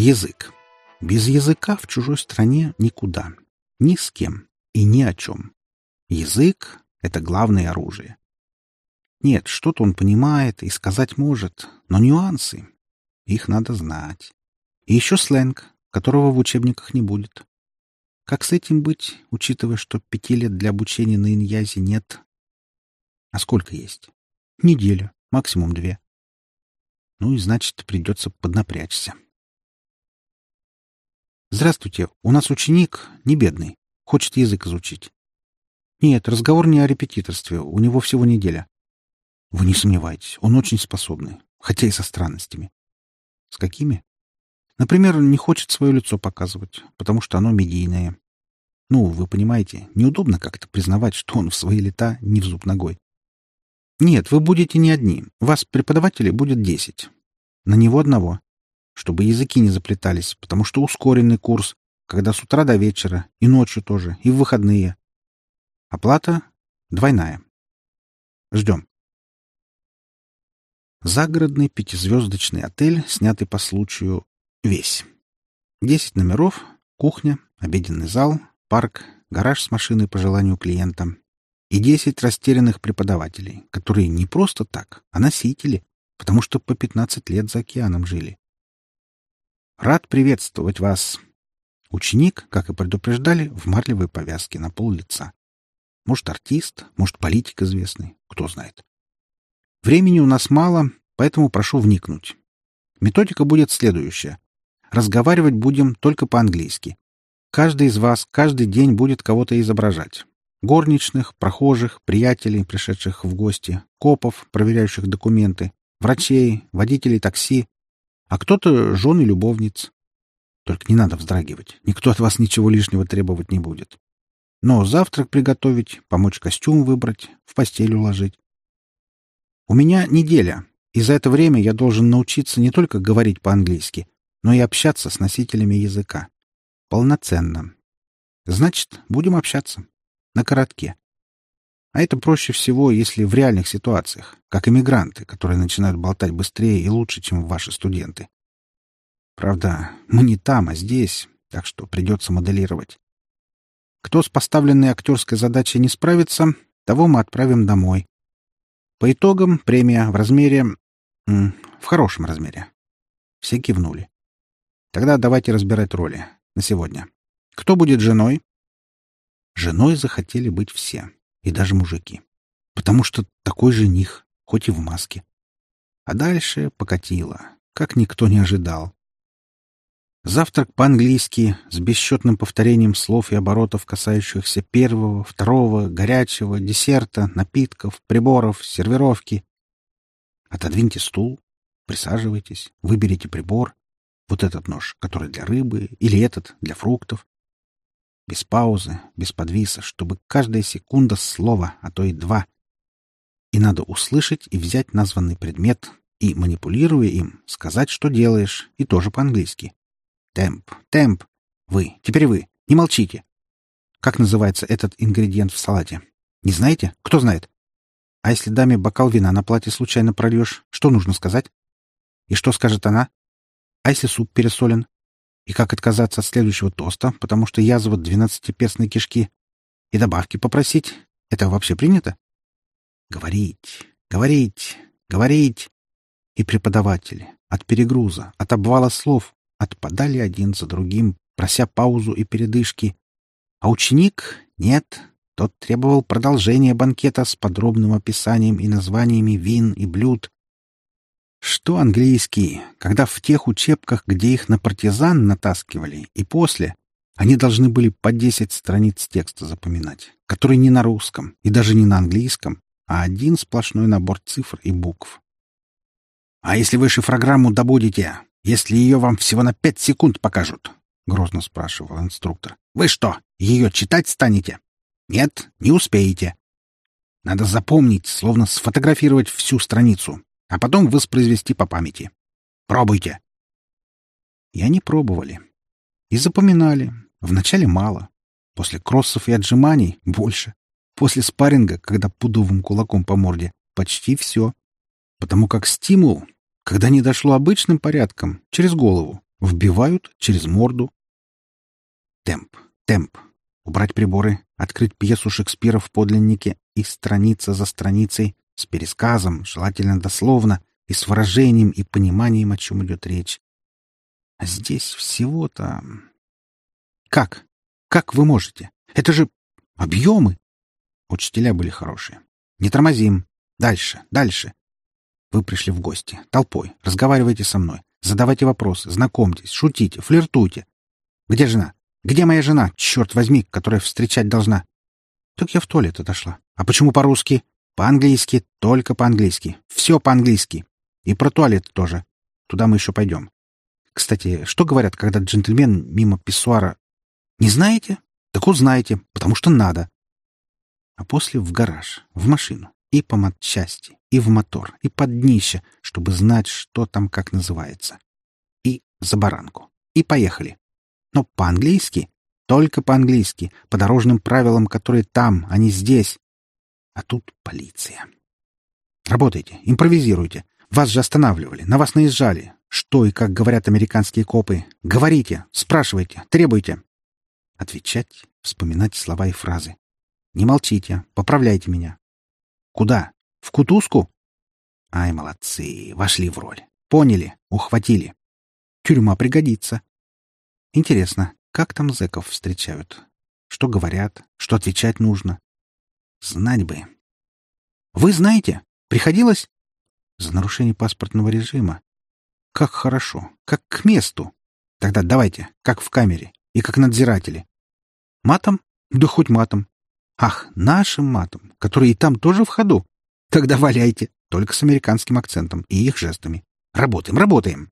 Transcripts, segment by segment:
Язык. Без языка в чужой стране никуда. Ни с кем и ни о чем. Язык — это главное оружие. Нет, что-то он понимает и сказать может, но нюансы. Их надо знать. И еще сленг, которого в учебниках не будет. Как с этим быть, учитывая, что пяти лет для обучения на иньязе нет? А сколько есть? Неделя, максимум две. Ну и значит, придется поднапрячься. Здравствуйте, у нас ученик, не бедный, хочет язык изучить. Нет, разговор не о репетиторстве, у него всего неделя. Вы не сомневайтесь, он очень способный, хотя и со странностями. С какими? Например, не хочет свое лицо показывать, потому что оно медийное. Ну, вы понимаете, неудобно как-то признавать, что он в свои лета не в зуб ногой. Нет, вы будете не одни. Вас преподавателей будет десять. На него одного. Чтобы языки не заплетались, потому что ускоренный курс, когда с утра до вечера, и ночью тоже, и в выходные. Оплата двойная. Ждем. Загородный пятизвездочный отель, снятый по случаю весь. Десять номеров, кухня, обеденный зал, парк, гараж с машиной по желанию клиента и десять растерянных преподавателей, которые не просто так, а носители, потому что по пятнадцать лет за океаном жили. Рад приветствовать вас. Ученик, как и предупреждали, в марлевой повязке на пол лица. Может, артист, может, политик известный, кто знает. Времени у нас мало, поэтому прошу вникнуть. Методика будет следующая. Разговаривать будем только по-английски. Каждый из вас каждый день будет кого-то изображать. Горничных, прохожих, приятелей, пришедших в гости, копов, проверяющих документы, врачей, водителей такси, а кто-то жен и любовниц. Только не надо вздрагивать, никто от вас ничего лишнего требовать не будет. Но завтрак приготовить, помочь костюм выбрать, в постель уложить. У меня неделя, и за это время я должен научиться не только говорить по-английски, но и общаться с носителями языка. Полноценно. Значит, будем общаться. На коротке. А это проще всего, если в реальных ситуациях, как иммигранты, которые начинают болтать быстрее и лучше, чем ваши студенты. Правда, мы не там, а здесь, так что придется моделировать. Кто с поставленной актерской задачей не справится, того мы отправим домой, по итогам премия в размере... в хорошем размере. Все кивнули. Тогда давайте разбирать роли. На сегодня. Кто будет женой? Женой захотели быть все. И даже мужики. Потому что такой жених, хоть и в маске. А дальше покатило, как никто не ожидал. Завтрак по-английски с бесчетным повторением слов и оборотов, касающихся первого, второго, горячего, десерта, напитков, приборов, сервировки. Отодвиньте стул, присаживайтесь, выберите прибор. Вот этот нож, который для рыбы, или этот для фруктов. Без паузы, без подвиса, чтобы каждая секунда слова, а то и два. И надо услышать и взять названный предмет, и, манипулируя им, сказать, что делаешь, и тоже по-английски. Темп, темп. Вы, теперь вы. Не молчите. Как называется этот ингредиент в салате? Не знаете? Кто знает? А если даме бокал вина на платье случайно прольешь, что нужно сказать? И что скажет она? А если суп пересолен? И как отказаться от следующего тоста, потому что язва двенадцатиперстной кишки? И добавки попросить? Это вообще принято? Говорить, говорить, говорить. И преподаватели от перегруза, от обвала слов отпадали один за другим, прося паузу и передышки. А ученик — нет, тот требовал продолжения банкета с подробным описанием и названиями вин и блюд. Что английский, когда в тех учебках, где их на партизан натаскивали, и после, они должны были по десять страниц текста запоминать, который не на русском и даже не на английском, а один сплошной набор цифр и букв. «А если вы шифрограмму добудете, если ее вам всего на пять секунд покажут? — грозно спрашивал инструктор. — Вы что, ее читать станете? Нет, не успеете. Надо запомнить, словно сфотографировать всю страницу, а потом воспроизвести по памяти. Пробуйте. И они пробовали. И запоминали. Вначале мало. После кроссов и отжиманий — больше. После спарринга, когда пудовым кулаком по морде, почти все. Потому как стимул когда не дошло обычным порядком, через голову, Вбивают через морду. Темп, темп. Убрать приборы, открыть пьесу Шекспира в подлиннике и страница за страницей с пересказом, желательно дословно, и с выражением и пониманием, о чем идет речь. А здесь всего-то... Как? Как вы можете? Это же объемы. Учителя были хорошие. Не тормозим. Дальше, дальше. Вы пришли в гости. Толпой. Разговаривайте со мной. Задавайте вопросы. Знакомьтесь. Шутите. Флиртуйте. Где жена? Где моя жена, черт возьми, которая встречать должна? Так я в туалет отошла. А почему по-русски? По-английски. Только по-английски. Все по-английски. И про туалет тоже. Туда мы еще пойдем. Кстати, что говорят, когда джентльмен мимо писсуара... Не знаете? Так узнаете, потому что надо. А после в гараж, в машину, и по матчасти, и в мотор, и под днище, чтобы знать, что там как называется. И за баранку. И поехали. Но по-английски, только по-английски, по дорожным правилам, которые там, а не здесь. А тут полиция. Работайте, импровизируйте. Вас же останавливали, на вас наезжали. Что и как говорят американские копы. Говорите, спрашивайте, требуйте. Отвечать, вспоминать слова и фразы. Не молчите, поправляйте меня. Куда? В кутузку? Ай, молодцы, вошли в роль. Поняли, ухватили. Тюрьма пригодится. Интересно, как там зэков встречают? Что говорят? Что отвечать нужно? Знать бы. Вы знаете? Приходилось? За нарушение паспортного режима. Как хорошо. Как к месту. Тогда давайте, как в камере. И как надзиратели. Матом? Да хоть матом. Ах, нашим матом, который и там тоже в ходу. Тогда валяйте, только с американским акцентом и их жестами. Работаем, работаем.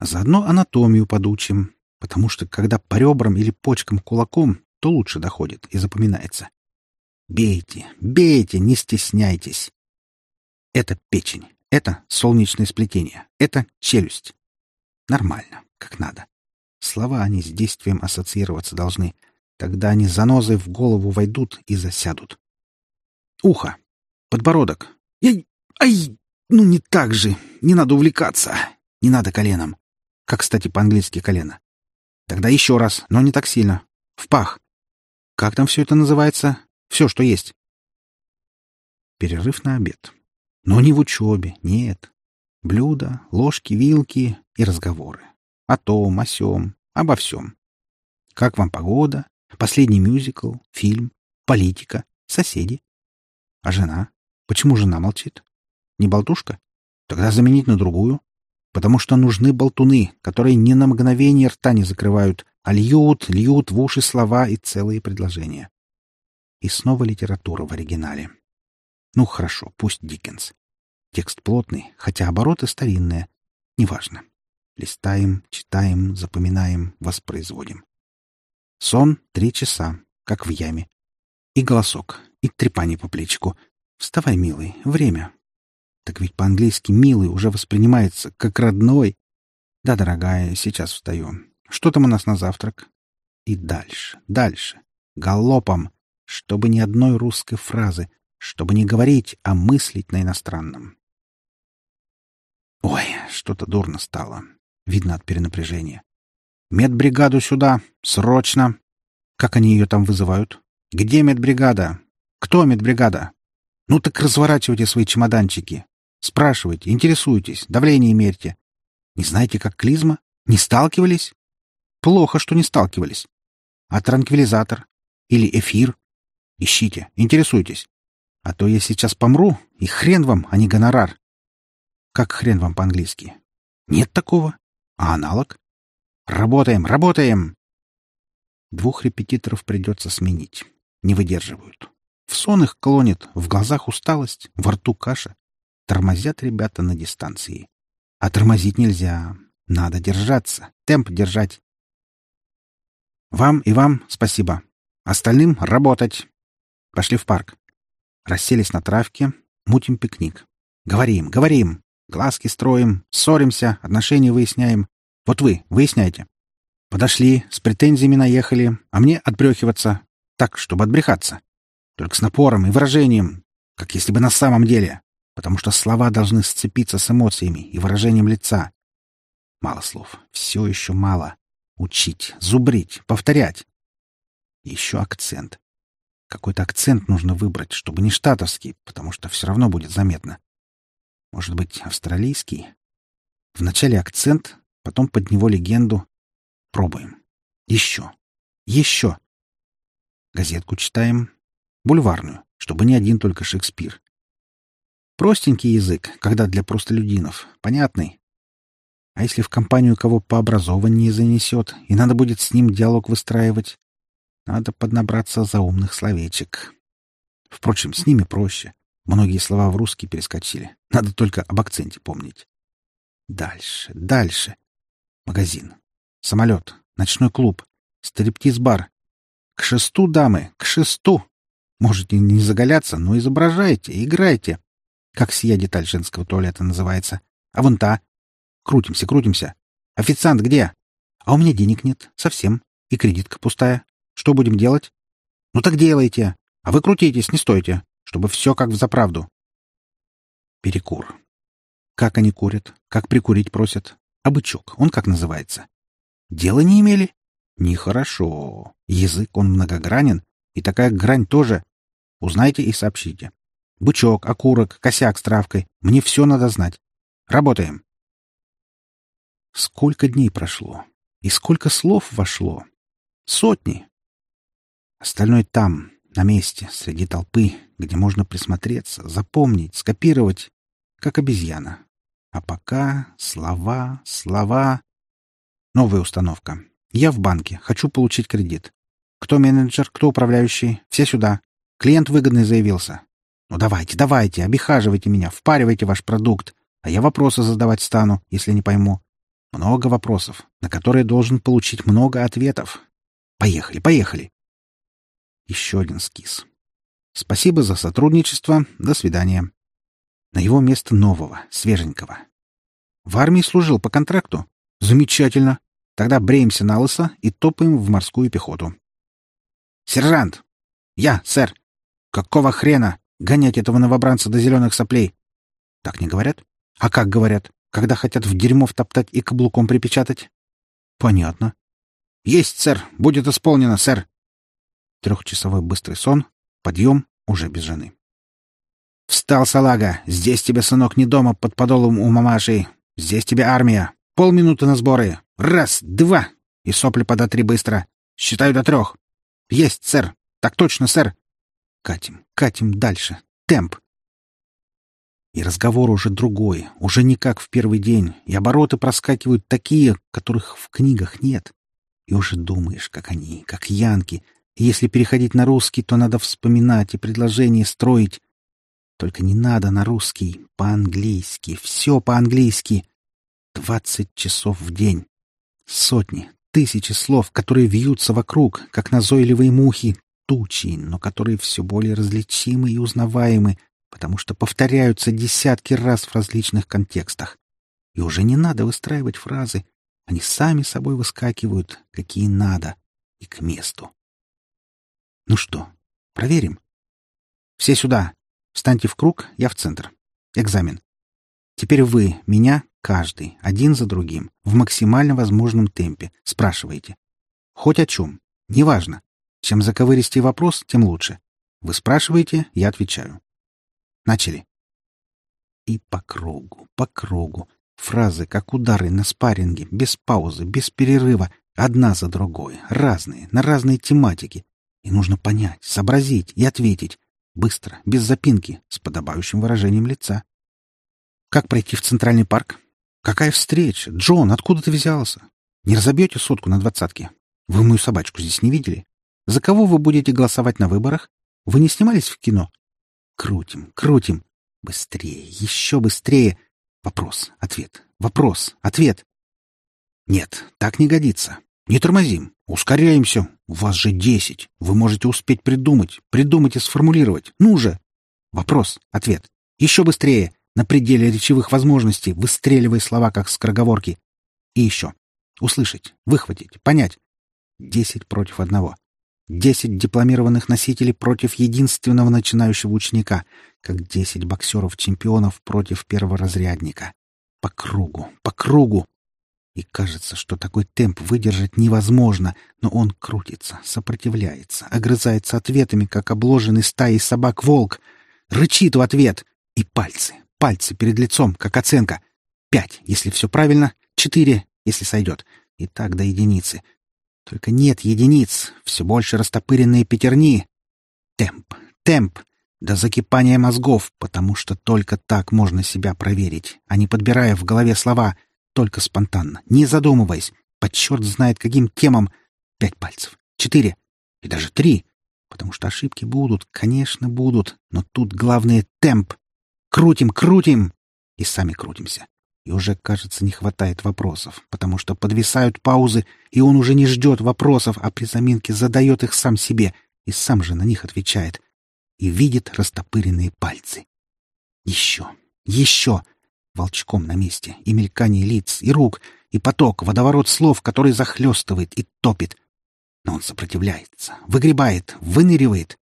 Заодно анатомию подучим, потому что когда по ребрам или почкам кулаком, то лучше доходит и запоминается. Бейте, бейте, не стесняйтесь. Это печень, это солнечное сплетение, это челюсть. Нормально, как надо. Слова они с действием ассоциироваться должны. Тогда они занозой в голову войдут и засядут. Ухо, подбородок. Ай, ай, ну не так же. Не надо увлекаться. Не надо коленом. Как, кстати, по-английски колено. Тогда еще раз, но не так сильно. В пах. Как там все это называется? Все, что есть. Перерыв на обед. Но не в учебе, нет. Блюда, ложки, вилки и разговоры. О том, о сём, обо всем. Как вам погода? Последний мюзикл, фильм, политика, соседи. А жена? Почему жена молчит? Не болтушка? Тогда заменить на другую потому что нужны болтуны, которые ни на мгновение рта не закрывают, а льют, льют в уши слова и целые предложения. И снова литература в оригинале. Ну, хорошо, пусть Диккенс. Текст плотный, хотя обороты старинные. Неважно. Листаем, читаем, запоминаем, воспроизводим. Сон — три часа, как в яме. И голосок, и трепание по плечику. Вставай, милый, время, так ведь по-английски «милый» уже воспринимается как родной. Да, дорогая, сейчас встаю. Что там у нас на завтрак? И дальше, дальше. Галопом. Чтобы ни одной русской фразы. Чтобы не говорить, а мыслить на иностранном. Ой, что-то дурно стало. Видно от перенапряжения. Медбригаду сюда! Срочно! Как они ее там вызывают? Где медбригада? Кто медбригада? Ну так разворачивайте свои чемоданчики. Спрашивайте, интересуйтесь, давление мерьте. Не знаете, как клизма? Не сталкивались? Плохо, что не сталкивались. А транквилизатор? Или эфир? Ищите, интересуйтесь. А то я сейчас помру, и хрен вам, а не гонорар. Как хрен вам по-английски? Нет такого. А аналог? Работаем, работаем! Двух репетиторов придется сменить. Не выдерживают. В сон их клонит, в глазах усталость, во рту каша. Тормозят ребята на дистанции. А тормозить нельзя. Надо держаться, темп держать. Вам и вам спасибо. Остальным работать. Пошли в парк. Расселись на травке, мутим пикник. Говорим, говорим. Глазки строим, ссоримся, отношения выясняем. Вот вы, выясняйте. Подошли, с претензиями наехали, а мне отбрехиваться. Так, чтобы отбрехаться. Только с напором и выражением, как если бы на самом деле потому что слова должны сцепиться с эмоциями и выражением лица. Мало слов. Все еще мало. Учить, зубрить, повторять. Еще акцент. Какой-то акцент нужно выбрать, чтобы не штатовский, потому что все равно будет заметно. Может быть, австралийский? Вначале акцент, потом под него легенду. Пробуем. Еще. Еще. Газетку читаем. Бульварную, чтобы не один только Шекспир. Простенький язык, когда для простолюдинов. Понятный. А если в компанию кого пообразованнее занесет, и надо будет с ним диалог выстраивать, надо поднабраться за умных словечек. Впрочем, с ними проще. Многие слова в русский перескочили. Надо только об акценте помнить. Дальше, дальше. Магазин. Самолет. Ночной клуб. Стриптиз-бар. К шесту, дамы, к шесту. Можете не заголяться, но изображайте, играйте. Как сия деталь женского туалета называется? А вон та. Крутимся, крутимся. Официант где? А у меня денег нет. Совсем. И кредитка пустая. Что будем делать? Ну так делайте. А вы крутитесь, не стойте, чтобы все как в заправду. Перекур. Как они курят? Как прикурить просят? А бычок, он как называется? Дело не имели? Нехорошо. Язык, он многогранен, и такая грань тоже. Узнайте и сообщите. Бычок, окурок, косяк с травкой. Мне все надо знать. Работаем. Сколько дней прошло? И сколько слов вошло? Сотни. Остальное там, на месте, среди толпы, где можно присмотреться, запомнить, скопировать, как обезьяна. А пока слова, слова. Новая установка. Я в банке, хочу получить кредит. Кто менеджер, кто управляющий? Все сюда. Клиент выгодный заявился. Ну давайте, давайте, обихаживайте меня, впаривайте ваш продукт, а я вопросы задавать стану, если не пойму. Много вопросов, на которые должен получить много ответов. Поехали, поехали. Еще один скиз. Спасибо за сотрудничество. До свидания. На его место нового, свеженького. В армии служил по контракту? Замечательно. Тогда бреемся на лысо и топаем в морскую пехоту. Сержант! Я, сэр. Какого хрена гонять этого новобранца до зеленых соплей? Так не говорят? А как говорят, когда хотят в дерьмо втоптать и каблуком припечатать? Понятно. Есть, сэр. Будет исполнено, сэр. Трехчасовой быстрый сон, подъем уже без жены. «Встал, салага! Здесь тебе, сынок, не дома под подолом у мамаши. Здесь тебе армия. Полминуты на сборы. Раз, два. И сопли подотри быстро. Считаю до трех. Есть, сэр. Так точно, сэр. Катим, катим дальше. Темп. И разговор уже другой, уже не как в первый день, и обороты проскакивают такие, которых в книгах нет. И уже думаешь, как они, как янки, если переходить на русский, то надо вспоминать и предложение строить. Только не надо на русский, по-английски, все по-английски. Двадцать часов в день. Сотни, тысячи слов, которые вьются вокруг, как назойливые мухи, тучи, но которые все более различимы и узнаваемы, потому что повторяются десятки раз в различных контекстах. И уже не надо выстраивать фразы, они сами собой выскакивают, какие надо, и к месту. Ну что, проверим? Все сюда. Встаньте в круг, я в центр. Экзамен. Теперь вы, меня, каждый, один за другим, в максимально возможном темпе, спрашиваете. Хоть о чем. Неважно. Чем заковыристей вопрос, тем лучше. Вы спрашиваете, я отвечаю. Начали. И по кругу, по кругу. Фразы, как удары на спарринге, без паузы, без перерыва, одна за другой, разные, на разные тематики, и нужно понять, сообразить и ответить. Быстро, без запинки, с подобающим выражением лица. Как пройти в Центральный парк? Какая встреча? Джон, откуда ты взялся? Не разобьете сотку на двадцатке? Вы мою собачку здесь не видели? За кого вы будете голосовать на выборах? Вы не снимались в кино? Крутим, крутим. Быстрее, еще быстрее. Вопрос, ответ, вопрос, ответ. Нет, так не годится. Не тормозим. Ускоряемся. У вас же десять. Вы можете успеть придумать, придумать и сформулировать. Ну же! Вопрос, ответ. Еще быстрее. На пределе речевых возможностей, выстреливая слова, как скороговорки. И еще. Услышать, выхватить, понять. Десять против одного. Десять дипломированных носителей против единственного начинающего ученика, как десять боксеров-чемпионов против перворазрядника. По кругу, по кругу. И кажется, что такой темп выдержать невозможно, но он крутится, сопротивляется, огрызается ответами, как обложенный стаей собак волк, рычит в ответ, и пальцы, пальцы перед лицом, как оценка. Пять, если все правильно, четыре, если сойдет. И так до единицы. Только нет единиц, все больше растопыренные пятерни. Темп, темп, до закипания мозгов, потому что только так можно себя проверить, а не подбирая в голове слова — только спонтанно, не задумываясь, под черт знает каким темам. Пять пальцев, четыре и даже три. Потому что ошибки будут, конечно, будут, но тут главное — темп. Крутим, крутим! И сами крутимся. И уже, кажется, не хватает вопросов, потому что подвисают паузы, и он уже не ждет вопросов, а при заминке задает их сам себе и сам же на них отвечает. И видит растопыренные пальцы. Еще, еще! Волчком на месте, и мелькание лиц, и рук, и поток, водоворот слов, который захлестывает и топит. Но он сопротивляется, выгребает, выныривает.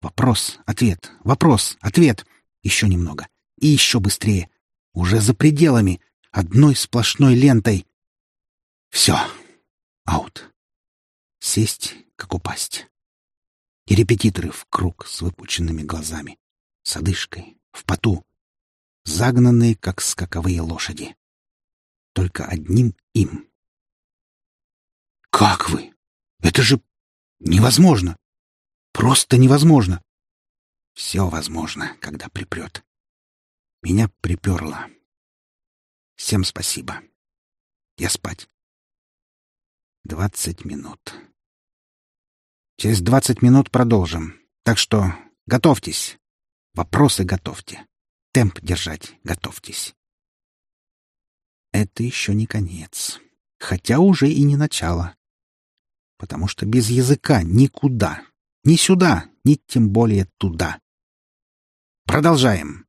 Вопрос, ответ, вопрос, ответ. Еще немного. И еще быстрее. Уже за пределами. Одной сплошной лентой. Все. Аут. Сесть, как упасть. И репетиторы в круг с выпученными глазами. С одышкой, в поту загнанные, как скаковые лошади. Только одним им. «Как вы? Это же невозможно! Просто невозможно!» «Все возможно, когда припрет. Меня приперло. Всем спасибо. Я спать. Двадцать минут. Через двадцать минут продолжим. Так что готовьтесь. Вопросы готовьте. Темп держать готовьтесь. Это еще не конец. Хотя уже и не начало. Потому что без языка никуда. Ни сюда, ни тем более туда. Продолжаем.